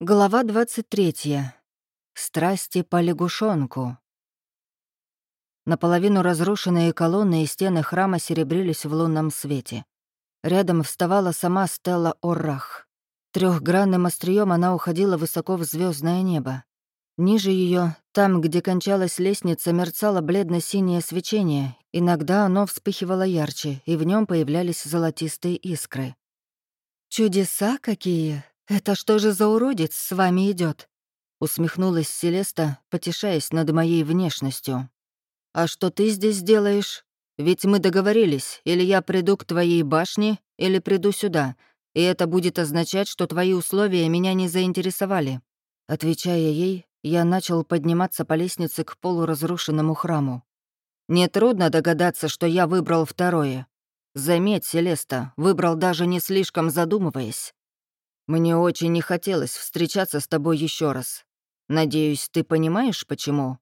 Глава 23. Страсти по лягушонку. Наполовину разрушенные колонны и стены храма серебрились в лунном свете. Рядом вставала сама Стелла Оррах. Трехгранным острием она уходила высоко в звездное небо. Ниже ее, там, где кончалась лестница, мерцало бледно-синее свечение. Иногда оно вспыхивало ярче, и в нем появлялись золотистые искры. «Чудеса какие!» «Это что же за уродец с вами идет? усмехнулась Селеста, потешаясь над моей внешностью. «А что ты здесь делаешь? Ведь мы договорились, или я приду к твоей башне, или приду сюда, и это будет означать, что твои условия меня не заинтересовали». Отвечая ей, я начал подниматься по лестнице к полуразрушенному храму. Нетрудно догадаться, что я выбрал второе. Заметь, Селеста, выбрал даже не слишком задумываясь. Мне очень не хотелось встречаться с тобой еще раз. Надеюсь, ты понимаешь, почему?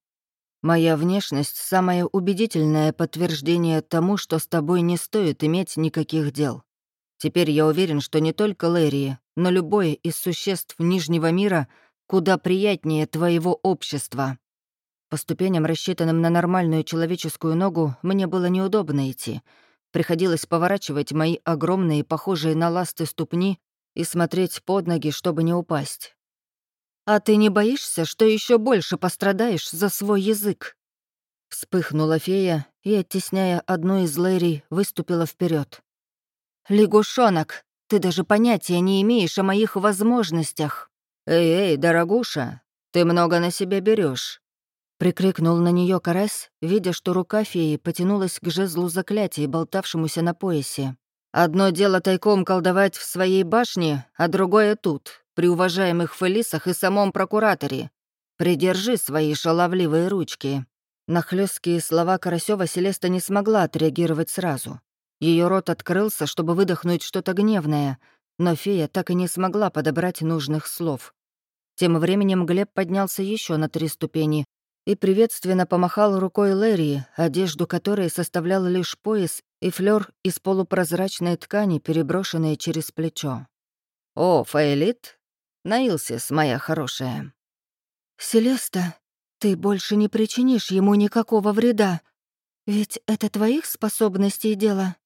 Моя внешность — самое убедительное подтверждение тому, что с тобой не стоит иметь никаких дел. Теперь я уверен, что не только Лэри, но любое из существ Нижнего мира куда приятнее твоего общества. По ступеням, рассчитанным на нормальную человеческую ногу, мне было неудобно идти. Приходилось поворачивать мои огромные, похожие на ласты ступни и смотреть под ноги, чтобы не упасть. «А ты не боишься, что еще больше пострадаешь за свой язык?» Вспыхнула фея и, оттесняя одну из Лэри, выступила вперед. «Лягушонок, ты даже понятия не имеешь о моих возможностях!» «Эй-эй, дорогуша, ты много на себя берешь. Прикрикнул на нее Карес, видя, что рука феи потянулась к жезлу заклятия, болтавшемуся на поясе. Одно дело тайком колдовать в своей башне, а другое тут, при уважаемых фелисах и самом прокураторе. Придержи свои шаловливые ручки». На хлесткие слова Карасева Селеста не смогла отреагировать сразу. Ее рот открылся, чтобы выдохнуть что-то гневное, но фея так и не смогла подобрать нужных слов. Тем временем Глеб поднялся еще на три ступени и приветственно помахал рукой Лэри, одежду которой составлял лишь пояс и флёр из полупрозрачной ткани, переброшенной через плечо. «О, Фаэлит, наилсис, моя хорошая». «Селеста, ты больше не причинишь ему никакого вреда, ведь это твоих способностей дело».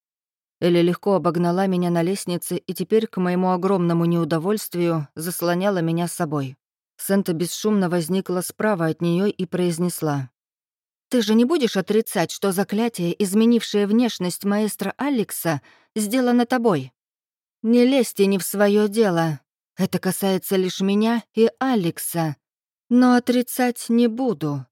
Эля легко обогнала меня на лестнице и теперь, к моему огромному неудовольствию, заслоняла меня с собой. Сента бесшумно возникла справа от нее и произнесла. «Ты же не будешь отрицать, что заклятие, изменившее внешность маэстро Алекса, сделано тобой? Не лезьте не в свое дело. Это касается лишь меня и Алекса. Но отрицать не буду.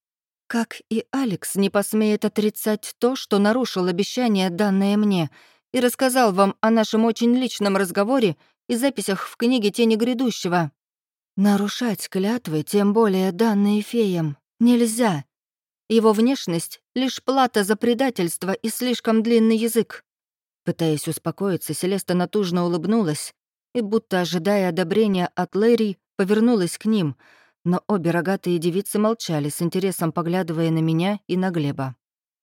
Как и Алекс не посмеет отрицать то, что нарушил обещание, данное мне, и рассказал вам о нашем очень личном разговоре и записях в книге «Тени грядущего». Нарушать клятвы, тем более данные феям, нельзя. Его внешность — лишь плата за предательство и слишком длинный язык. Пытаясь успокоиться, Селеста натужно улыбнулась и, будто ожидая одобрения от Лэри, повернулась к ним, но обе рогатые девицы молчали, с интересом поглядывая на меня и на Глеба.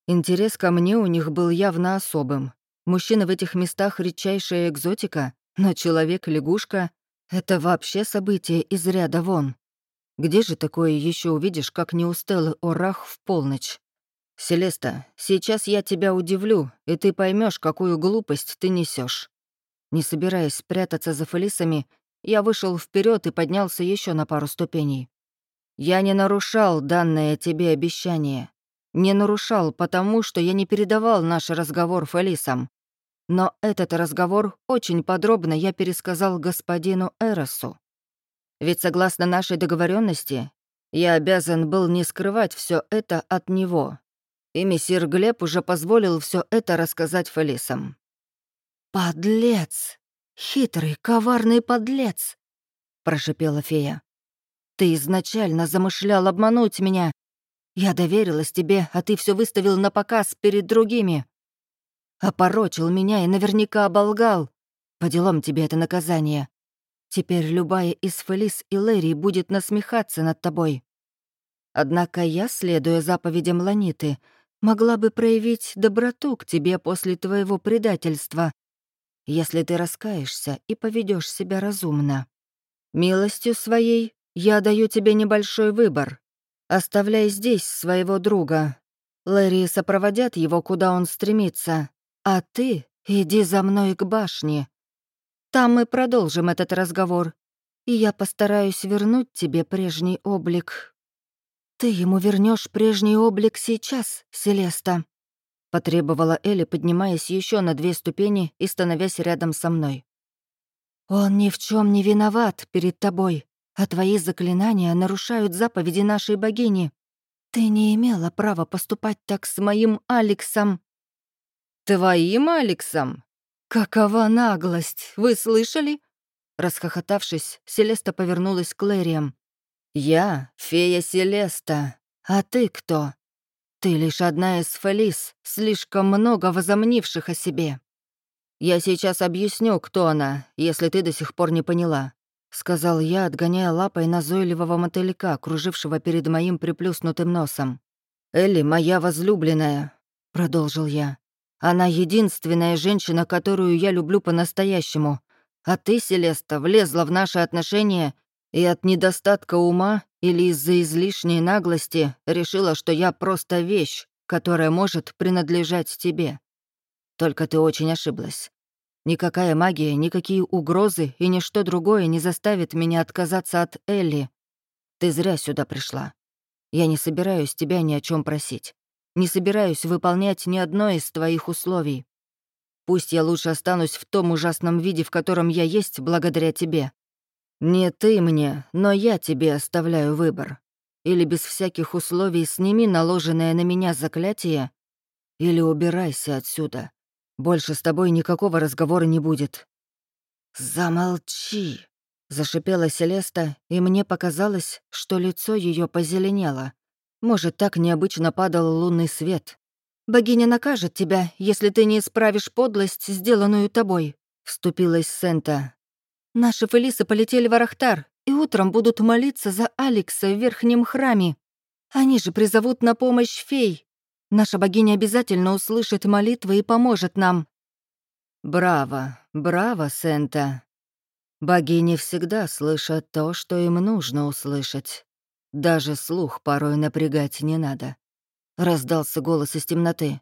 Интерес ко мне у них был явно особым. Мужчина в этих местах — редчайшая экзотика, но человек-лягушка это вообще событие из ряда вон. Где же такое еще увидишь, как не у Орах в полночь? Селеста, сейчас я тебя удивлю, и ты поймешь, какую глупость ты несешь. Не собираясь спрятаться за фелисами, я вышел вперед и поднялся еще на пару ступеней. Я не нарушал данное тебе обещание. Не нарушал, потому что я не передавал наш разговор фелисам. Но этот разговор очень подробно я пересказал господину Эросу. Ведь согласно нашей договоренности, я обязан был не скрывать все это от него. И мессир Глеб уже позволил все это рассказать Фелисам. «Подлец! Хитрый, коварный подлец!» — прошипела фея. «Ты изначально замышлял обмануть меня. Я доверилась тебе, а ты все выставил на показ перед другими. Опорочил меня и наверняка оболгал. По делам тебе это наказание. Теперь любая из Фелис и Лэри будет насмехаться над тобой. Однако я, следуя заповедям Ланиты, могла бы проявить доброту к тебе после твоего предательства, если ты раскаешься и поведешь себя разумно. Милостью своей я даю тебе небольшой выбор. Оставляй здесь своего друга. Лэри сопроводят его, куда он стремится, а ты иди за мной к башне. Там мы продолжим этот разговор, и я постараюсь вернуть тебе прежний облик. Ты ему вернешь прежний облик сейчас, Селеста, потребовала Элли, поднимаясь еще на две ступени и становясь рядом со мной. Он ни в чем не виноват перед тобой, а твои заклинания нарушают заповеди нашей богини. Ты не имела права поступать так с моим Алексом. Твоим Алексом? Какова наглость, вы слышали? Расхохотавшись, Селеста повернулась к Лэриам. «Я — фея Селеста. А ты кто? Ты лишь одна из Фелис, слишком много возомнивших о себе. Я сейчас объясню, кто она, если ты до сих пор не поняла», — сказал я, отгоняя лапой назойливого мотылька, кружившего перед моим приплюснутым носом. «Элли моя возлюбленная», — продолжил я. «Она единственная женщина, которую я люблю по-настоящему, а ты, Селеста, влезла в наши отношения и от недостатка ума или из-за излишней наглости решила, что я просто вещь, которая может принадлежать тебе. Только ты очень ошиблась. Никакая магия, никакие угрозы и ничто другое не заставит меня отказаться от Элли. Ты зря сюда пришла. Я не собираюсь тебя ни о чем просить. Не собираюсь выполнять ни одно из твоих условий. Пусть я лучше останусь в том ужасном виде, в котором я есть благодаря тебе. Не ты мне, но я тебе оставляю выбор. Или без всяких условий сними наложенное на меня заклятие, или убирайся отсюда. Больше с тобой никакого разговора не будет». «Замолчи!» — зашипела Селеста, и мне показалось, что лицо ее позеленело. Может, так необычно падал лунный свет. «Богиня накажет тебя, если ты не исправишь подлость, сделанную тобой», — вступилась Сента. «Наши фелисы полетели в Арахтар и утром будут молиться за Алекса в верхнем храме. Они же призовут на помощь фей. Наша богиня обязательно услышит молитвы и поможет нам». «Браво, браво, Сента. Богини всегда слышат то, что им нужно услышать. Даже слух порой напрягать не надо. Раздался голос из темноты.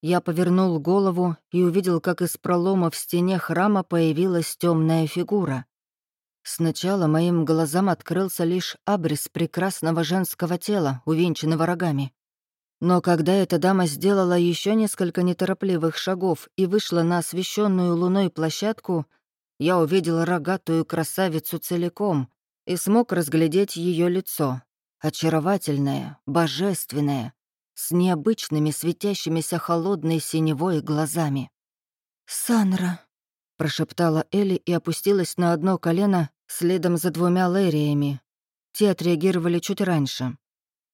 Я повернул голову и увидел, как из пролома в стене храма появилась темная фигура. Сначала моим глазам открылся лишь абрис прекрасного женского тела, увенчанного рогами. Но когда эта дама сделала еще несколько неторопливых шагов и вышла на освещенную луной площадку, я увидел рогатую красавицу целиком и смог разглядеть ее лицо. Очаровательное, божественное, с необычными светящимися холодной синевой глазами. «Санра», — прошептала Элли и опустилась на одно колено следом за двумя лэриями. Те отреагировали чуть раньше.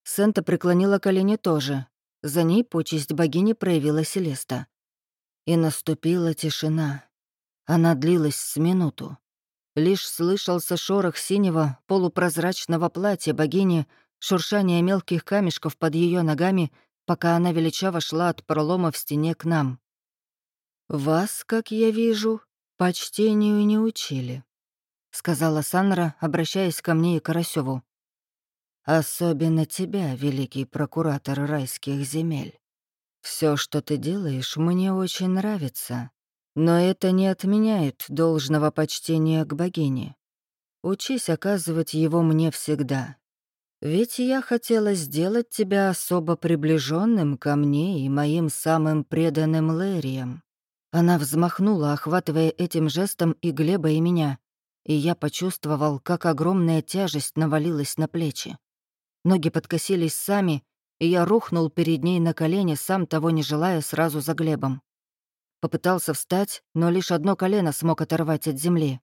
Сента преклонила колени тоже. За ней почесть богини проявила Селеста. И наступила тишина. Она длилась с минуту. Лишь слышался шорох синего полупрозрачного платья богини — шуршание мелких камешков под ее ногами, пока она величаво шла от пролома в стене к нам. «Вас, как я вижу, почтению не учили», — сказала Санра, обращаясь ко мне и Карасеву. «Особенно тебя, великий прокуратор райских земель. Все, что ты делаешь, мне очень нравится, но это не отменяет должного почтения к богине. Учись оказывать его мне всегда, ведь я хотела сделать тебя особо приближенным ко мне и моим самым преданным Лэрием. Она взмахнула, охватывая этим жестом и Глеба, и меня, и я почувствовал, как огромная тяжесть навалилась на плечи. Ноги подкосились сами, и я рухнул перед ней на колени, сам того не желая, сразу за Глебом. Попытался встать, но лишь одно колено смог оторвать от земли.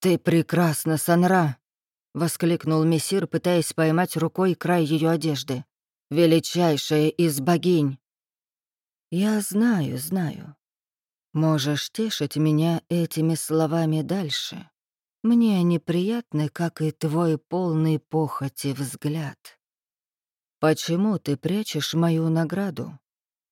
«Ты прекрасна, Санра!» — воскликнул мессир, пытаясь поймать рукой край ее одежды. «Величайшая из богинь!» «Я знаю, знаю. Можешь тешить меня этими словами дальше. Мне они приятны, как и твой полный похоти взгляд. Почему ты прячешь мою награду?»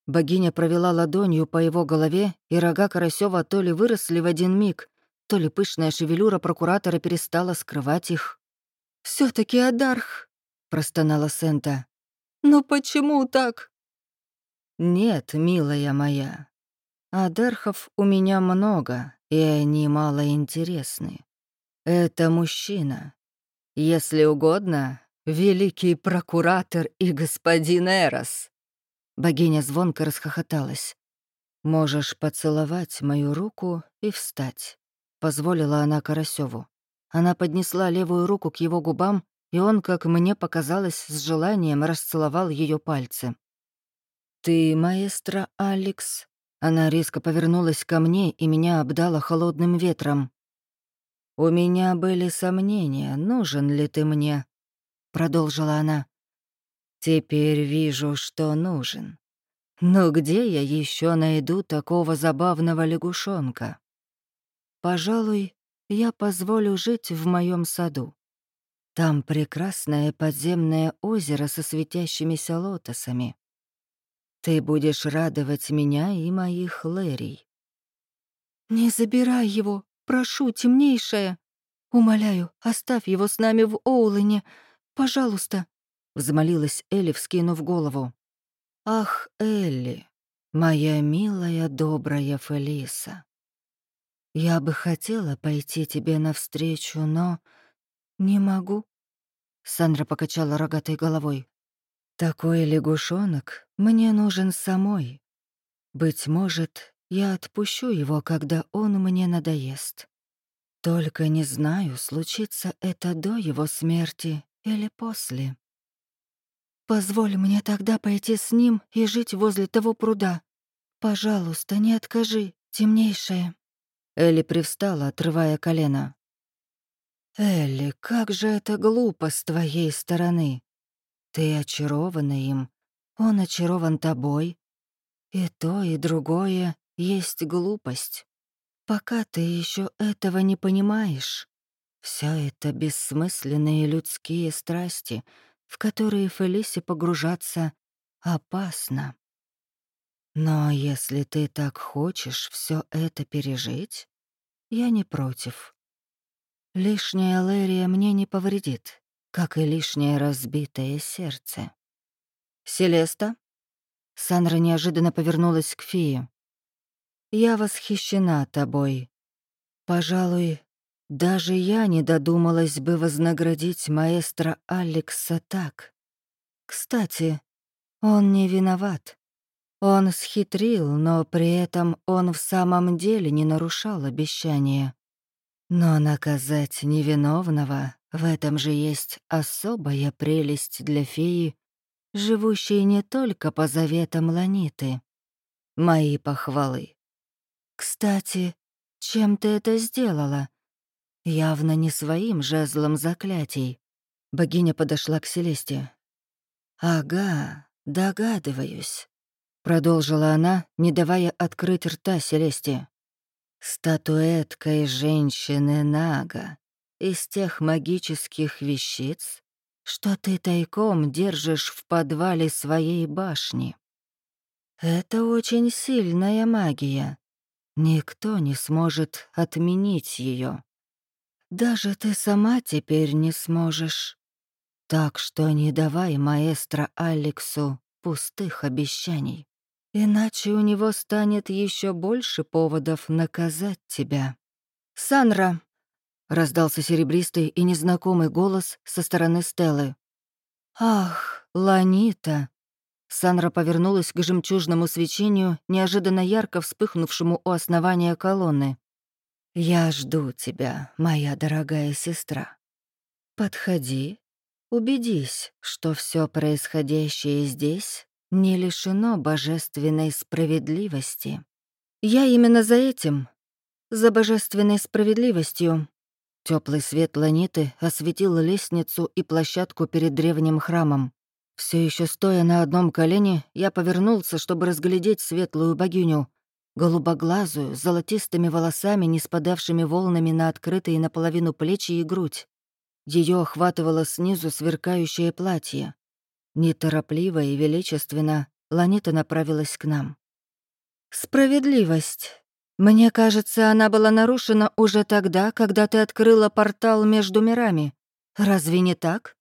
Богиня провела ладонью по его голове, и рога Карасева то ли выросли в один миг, что ли пышная шевелюра прокуратора перестала скрывать их. все таки Адарх», — простонала Сента. «Но почему так?» «Нет, милая моя. Адархов у меня много, и они мало интересны. Это мужчина. Если угодно, великий прокуратор и господин Эрос». Богиня звонко расхохоталась. «Можешь поцеловать мою руку и встать», — позволила она Карасеву. Она поднесла левую руку к его губам, и он, как мне показалось, с желанием расцеловал ее пальцы. «Ты, маэстро Алекс?» Она резко повернулась ко мне и меня обдала холодным ветром. «У меня были сомнения, нужен ли ты мне?» — продолжила она. «Теперь вижу, что нужен. Но где я еще найду такого забавного лягушонка? Пожалуй, я позволю жить в моем саду. Там прекрасное подземное озеро со светящимися лотосами. Ты будешь радовать меня и моих Лэрий. «Не забирай его, прошу, темнейшая. Умоляю, оставь его с нами в Оулэне. Пожалуйста», — взмолилась Элли, вскинув голову. «Ах, Элли, моя милая, добрая Фелиса, я бы хотела пойти тебе навстречу, но не могу». Сандра покачала рогатой головой. «Такой лягушонок мне нужен самой. Быть может, я отпущу его, когда он мне надоест. Только не знаю, случится это до его смерти или после». Позволь мне тогда пойти с ним и жить возле того пруда. Пожалуйста, не откажи, темнейшая». Элли привстала, отрывая колено. «Элли, как же это глупо с твоей стороны. Ты очарована им, он очарован тобой. И то, и другое есть глупость. Пока ты еще этого не понимаешь, все это бессмысленные людские страсти — в которые Фелисе погружаться опасно. Но если ты так хочешь все это пережить, я не против. Лишняя Лерия мне не повредит, как и лишнее разбитое сердце. «Селеста?» Сандра неожиданно повернулась к фее. «Я восхищена тобой. Пожалуй, даже я не додумалась бы вознаградить маэстро Алекса так. Кстати, он не виноват. Он схитрил, но при этом он в самом деле не нарушал обещания. Но наказать невиновного — в этом же есть особая прелесть для феи, живущей не только по заветам Ланиты. Мои похвалы. Кстати, чем ты это сделала? Явно не своим жезлом заклятий. Богиня подошла к Селесте. «Ага, догадываюсь», — продолжила она, не давая открыть рта Селесте. «Статуэткой женщины Нага из тех магических вещиц, что ты тайком держишь в подвале своей башни. Это очень сильная магия. Никто не сможет отменить ее. Даже ты сама теперь не сможешь. Так что не давай маэстро Алексу пустых обещаний. Иначе у него станет еще больше поводов наказать тебя. «Санра!» — раздался серебристый и незнакомый голос со стороны Стеллы. «Ах, Ланита!» Санра повернулась к жемчужному свечению, неожиданно ярко вспыхнувшему у основания колонны. «Я жду тебя, моя дорогая сестра. Подходи, убедись, что все происходящее здесь не лишено божественной справедливости. Я именно за этим, за божественной справедливостью». Теплый свет ланиты осветил лестницу и площадку перед древним храмом. Все еще стоя на одном колене, я повернулся, чтобы разглядеть светлую богиню — голубоглазую, с золотистыми волосами, не спадавшими волнами на открытые наполовину плечи и грудь. Ее охватывало снизу сверкающее платье. Неторопливо и величественно Ланита направилась к нам. «Справедливость. Мне кажется, она была нарушена уже тогда, когда ты открыла портал между мирами. Разве не так?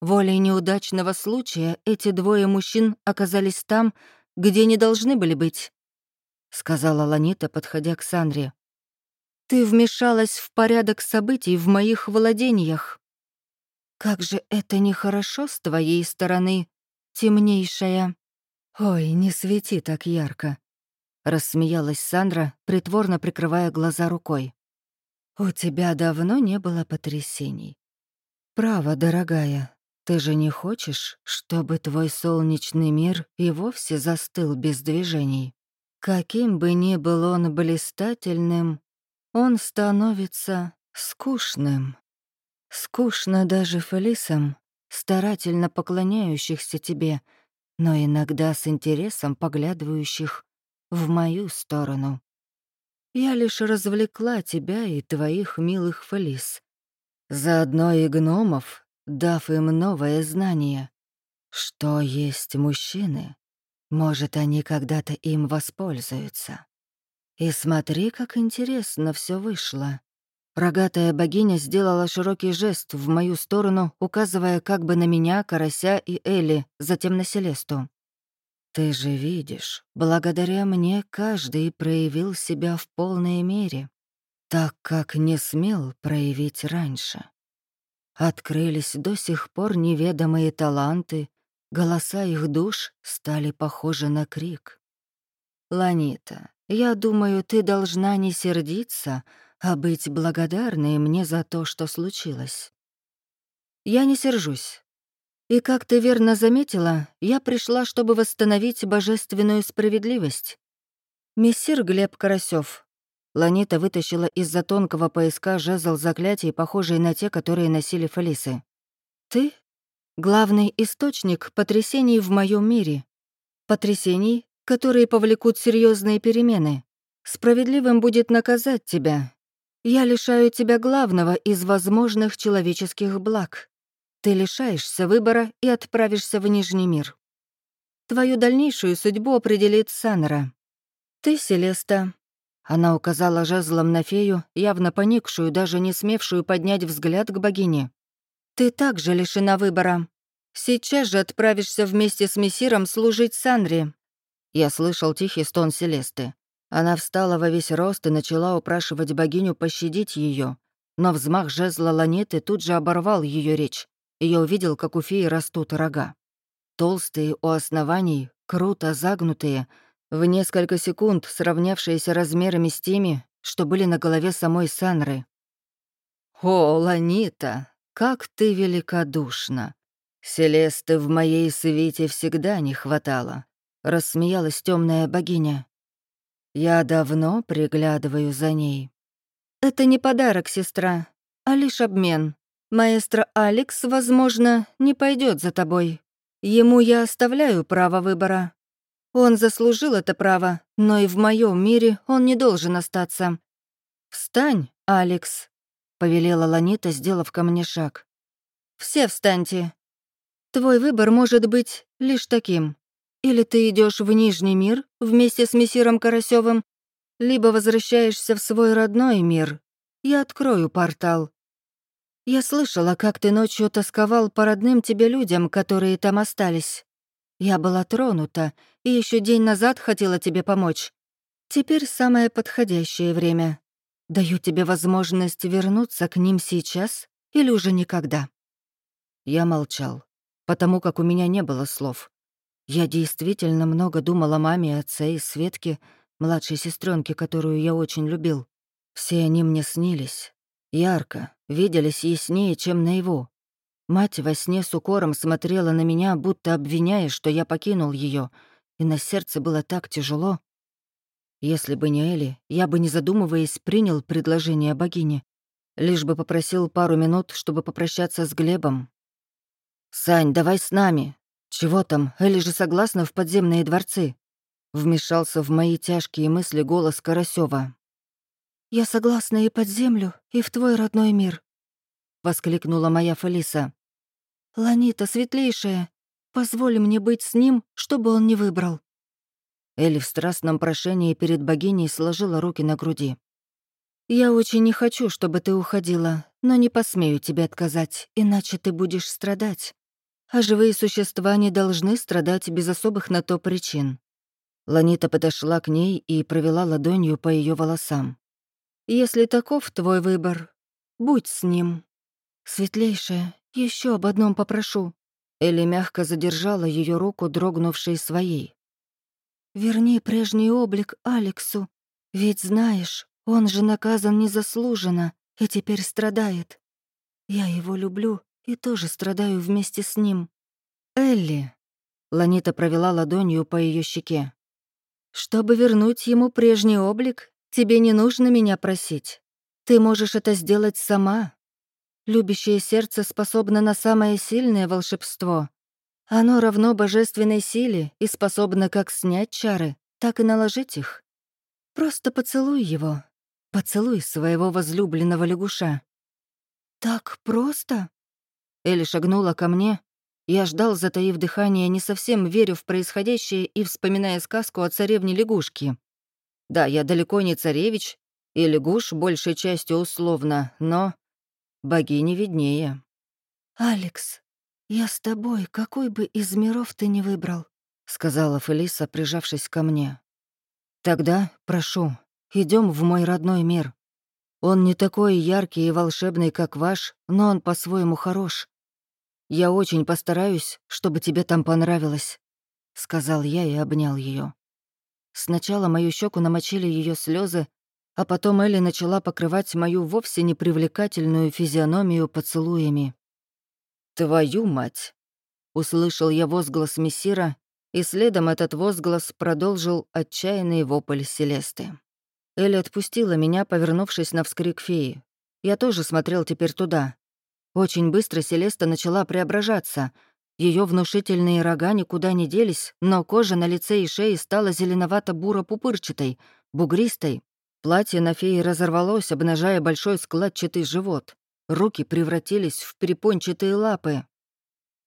Волей неудачного случая эти двое мужчин оказались там, где не должны были быть», — сказала Ланита, подходя к Сандре. «Ты вмешалась в порядок событий в моих владениях. Как же это нехорошо с твоей стороны, темнейшая. Ой, не свети так ярко», — рассмеялась Сандра, притворно прикрывая глаза рукой. «У тебя давно не было потрясений. Право, дорогая, ты же не хочешь, чтобы твой солнечный мир и вовсе застыл без движений? Каким бы ни был он блистательным, он становится скучным. Скучно даже Фелисам, старательно поклоняющихся тебе, но иногда с интересом поглядывающих в мою сторону. Я лишь развлекла тебя и твоих милых Фелис. Заодно и гномов, дав им новое знание. Что есть мужчины? Может, они когда-то им воспользуются. И смотри, как интересно все вышло. Рогатая богиня сделала широкий жест в мою сторону, указывая как бы на меня, Карася и Элли, затем на Селесту. «Ты же видишь, благодаря мне каждый проявил себя в полной мере, так как не смел проявить раньше. Открылись до сих пор неведомые таланты, голоса их душ стали похожи на крик. «Ланита, я думаю, ты должна не сердиться, а быть благодарной мне за то, что случилось». «Я не сержусь. И, как ты верно заметила, я пришла, чтобы восстановить божественную справедливость. Мессир Глеб Карасёв, Ланита вытащила из-за тонкого пояска жезл заклятий, похожий на те, которые носили фалисы. «Ты — главный источник потрясений в моем мире. Потрясений, которые повлекут серьезные перемены. Справедливым будет наказать тебя. Я лишаю тебя главного из возможных человеческих благ. Ты лишаешься выбора и отправишься в Нижний мир. Твою дальнейшую судьбу определит Санра. Ты, Селеста, она указала жезлом на фею, явно поникшую, даже не смевшую поднять взгляд к богине. «Ты также лишена выбора. Сейчас же отправишься вместе с мессиром служить Санре». Я слышал тихий стон Селесты. Она встала во весь рост и начала упрашивать богиню пощадить ее, но взмах жезла ланеты тут же оборвал ее речь, и я увидел, как у феи растут рога. Толстые у оснований, круто загнутые — в несколько секунд сравнявшиеся размерами с теми, что были на голове самой Санры. «О, Ланита, как ты великодушна! Селесты в моей свите всегда не хватало», — рассмеялась темная богиня. «Я давно приглядываю за ней». «Это не подарок, сестра, а лишь обмен. Маэстро Алекс, возможно, не пойдет за тобой. Ему я оставляю право выбора, он заслужил это право, но и в моем мире он не должен остаться. «Встань, Алекс», — повелела Ланита, сделав ко мне шаг. «Все встаньте. Твой выбор может быть лишь таким. Или ты идешь в Нижний мир вместе с мессиром Карасевым, либо возвращаешься в свой родной мир. Я открою портал. Я слышала, как ты ночью тосковал по родным тебе людям, которые там остались. Я была тронута и еще день назад хотела тебе помочь. Теперь самое подходящее время. Даю тебе возможность вернуться к ним сейчас или уже никогда». Я молчал, потому как у меня не было слов. Я действительно много думал о маме, отце и Светке, младшей сестренке, которую я очень любил. Все они мне снились. Ярко, виделись яснее, чем наяву. Мать во сне с укором смотрела на меня, будто обвиняя, что я покинул ее, и на сердце было так тяжело. Если бы не Эли, я бы, не задумываясь, принял предложение богини, лишь бы попросил пару минут, чтобы попрощаться с Глебом. «Сань, давай с нами. Чего там, Эли же согласна в подземные дворцы?» Вмешался в мои тяжкие мысли голос Карасева. «Я согласна и под землю, и в твой родной мир», — воскликнула моя Фелиса. «Ланита, светлейшая, позволь мне быть с ним, чтобы он не выбрал». Элли в страстном прошении перед богиней сложила руки на груди. «Я очень не хочу, чтобы ты уходила, но не посмею тебе отказать, иначе ты будешь страдать. А живые существа не должны страдать без особых на то причин». Ланита подошла к ней и провела ладонью по ее волосам. «Если таков твой выбор, будь с ним. Светлейшая, еще об одном попрошу». Элли мягко задержала ее руку, дрогнувшей своей. Верни прежний облик Алексу, ведь знаешь, он же наказан незаслуженно и теперь страдает. Я его люблю и тоже страдаю вместе с ним. Элли. Ланита провела ладонью по ее щеке. Чтобы вернуть ему прежний облик, тебе не нужно меня просить. Ты можешь это сделать сама. Любящее сердце способно на самое сильное волшебство, оно равно божественной силе и способно как снять чары, так и наложить их. Просто поцелуй его. Поцелуй своего возлюбленного лягуша. «Так просто?» Элли шагнула ко мне. Я ждал, затаив дыхание, не совсем верю в происходящее и вспоминая сказку о царевне лягушки. Да, я далеко не царевич, и лягуш большей частью условно, но богине виднее. «Алекс, «Я с тобой, какой бы из миров ты ни выбрал», — сказала Фелиса, прижавшись ко мне. «Тогда, прошу, идем в мой родной мир. Он не такой яркий и волшебный, как ваш, но он по-своему хорош. Я очень постараюсь, чтобы тебе там понравилось», — сказал я и обнял ее. Сначала мою щеку намочили ее слезы, а потом Элли начала покрывать мою вовсе непривлекательную физиономию поцелуями. «Твою мать!» Услышал я возглас мессира, и следом этот возглас продолжил отчаянный вопль Селесты. Элли отпустила меня, повернувшись на вскрик феи. Я тоже смотрел теперь туда. Очень быстро Селеста начала преображаться. Ее внушительные рога никуда не делись, но кожа на лице и шее стала зеленовато-буро-пупырчатой, бугристой. Платье на фее разорвалось, обнажая большой складчатый живот. Руки превратились в перепончатые лапы.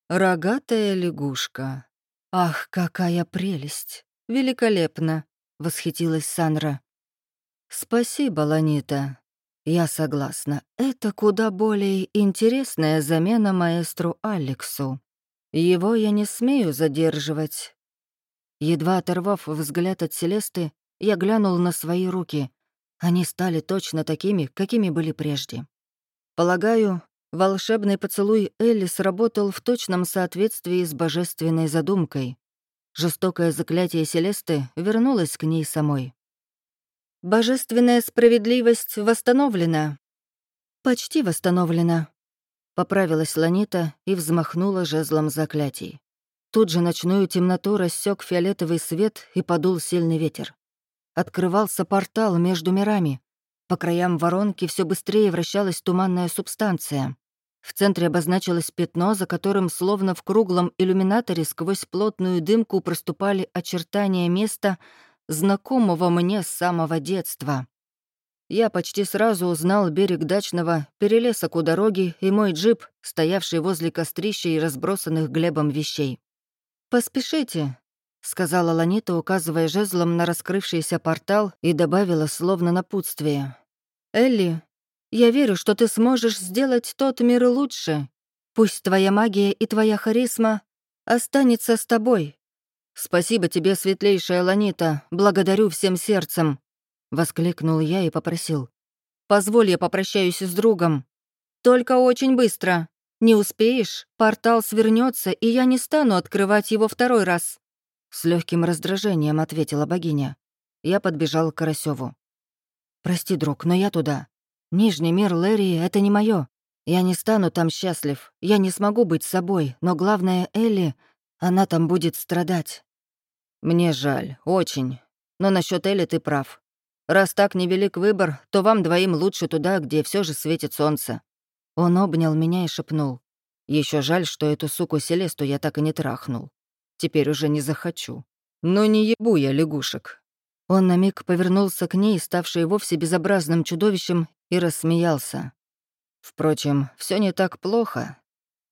«Рогатая лягушка. Ах, какая прелесть! Великолепно!» — восхитилась Санра. «Спасибо, Ланита. Я согласна. Это куда более интересная замена маэстру Алексу. Его я не смею задерживать». Едва оторвав взгляд от Селесты, я глянул на свои руки. Они стали точно такими, какими были прежде. Полагаю, волшебный поцелуй Элли сработал в точном соответствии с божественной задумкой. Жестокое заклятие Селесты вернулось к ней самой. «Божественная справедливость восстановлена». «Почти восстановлена», — поправилась Ланита и взмахнула жезлом заклятий. Тут же ночную темноту рассек фиолетовый свет и подул сильный ветер. Открывался портал между мирами, по краям воронки все быстрее вращалась туманная субстанция. В центре обозначилось пятно, за которым, словно в круглом иллюминаторе, сквозь плотную дымку проступали очертания места, знакомого мне с самого детства. Я почти сразу узнал берег дачного, перелесок у дороги и мой джип, стоявший возле кострища и разбросанных глебом вещей. «Поспешите», — сказала Ланита, указывая жезлом на раскрывшийся портал, и добавила словно напутствие. «Элли, я верю, что ты сможешь сделать тот мир лучше. Пусть твоя магия и твоя харизма останется с тобой. Спасибо тебе, светлейшая Ланита, благодарю всем сердцем», — воскликнул я и попросил. «Позволь, я попрощаюсь с другом. Только очень быстро. Не успеешь, портал свернется, и я не стану открывать его второй раз». С легким раздражением ответила богиня. Я подбежал к Карасеву. «Прости, друг, но я туда. Нижний мир Лэри — это не мое. Я не стану там счастлив. Я не смогу быть собой, но главное, Элли, она там будет страдать». «Мне жаль, очень. Но насчет Элли ты прав. Раз так невелик выбор, то вам двоим лучше туда, где все же светит солнце». Он обнял меня и шепнул. Еще жаль, что эту суку Селесту я так и не трахнул. Теперь уже не захочу. Но не ебу я лягушек. Он на миг повернулся к ней, ставшей вовсе безобразным чудовищем, и рассмеялся. «Впрочем, все не так плохо.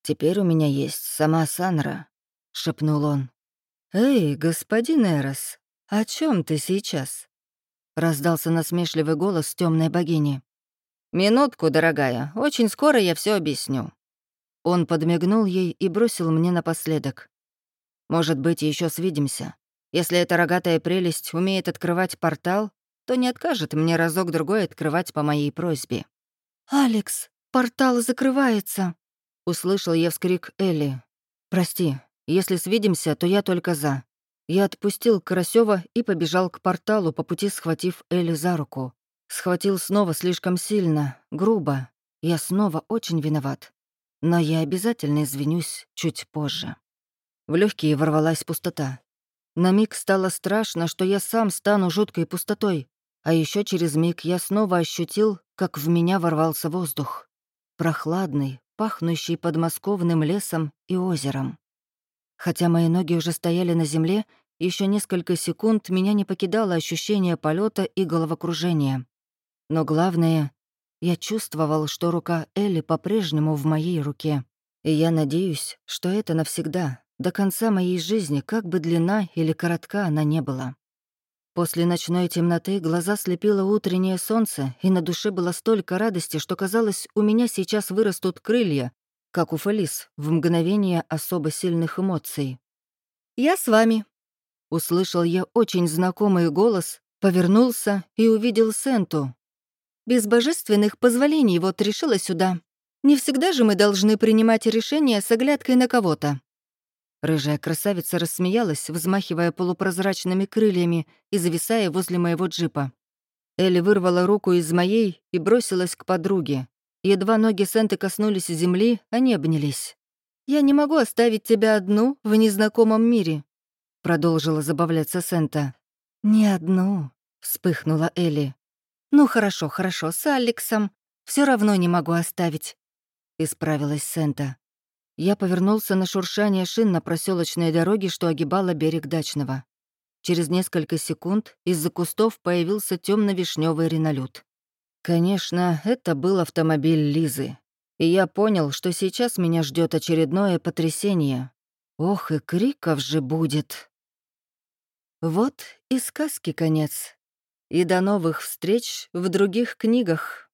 Теперь у меня есть сама Санра», — шепнул он. «Эй, господин Эрос, «О чем ты сейчас?» — раздался насмешливый голос темной богини. «Минутку, дорогая, очень скоро я все объясню». Он подмигнул ей и бросил мне напоследок. «Может быть, еще свидимся. Если эта рогатая прелесть умеет открывать портал, то не откажет мне разок-другой открывать по моей просьбе». «Алекс, портал закрывается!» — услышал я вскрик Элли. «Прости, если свидимся, то я только за». Я отпустил Карасева и побежал к порталу, по пути схватив Элли за руку. Схватил снова слишком сильно, грубо. Я снова очень виноват. Но я обязательно извинюсь чуть позже. В легкие ворвалась пустота. На миг стало страшно, что я сам стану жуткой пустотой, а еще через миг я снова ощутил, как в меня ворвался воздух. Прохладный, пахнущий подмосковным лесом и озером. Хотя мои ноги уже стояли на земле, еще несколько секунд меня не покидало ощущение полета и головокружения. Но главное, я чувствовал, что рука Элли по-прежнему в моей руке. И я надеюсь, что это навсегда, до конца моей жизни, как бы длина или коротка она не была. После ночной темноты глаза слепило утреннее солнце, и на душе было столько радости, что казалось, у меня сейчас вырастут крылья, как у Фелис, в мгновение особо сильных эмоций. «Я с вами», — услышал я очень знакомый голос, повернулся и увидел Сенту. Без божественных позволений вот решила сюда. Не всегда же мы должны принимать решения с оглядкой на кого-то. Рыжая красавица рассмеялась, взмахивая полупрозрачными крыльями и зависая возле моего джипа. Элли вырвала руку из моей и бросилась к подруге. Едва ноги Сенты коснулись земли, они обнялись. «Я не могу оставить тебя одну в незнакомом мире», — продолжила забавляться Сента. «Не одну», — вспыхнула Элли. «Ну хорошо, хорошо, с Алексом. Все равно не могу оставить», — исправилась Сента. Я повернулся на шуршание шин на проселочной дороге, что огибала берег Дачного. Через несколько секунд из-за кустов появился темно вишневый ринолют. Конечно, это был автомобиль Лизы. И я понял, что сейчас меня ждет очередное потрясение. Ох, и криков же будет. Вот и сказки конец. И до новых встреч в других книгах.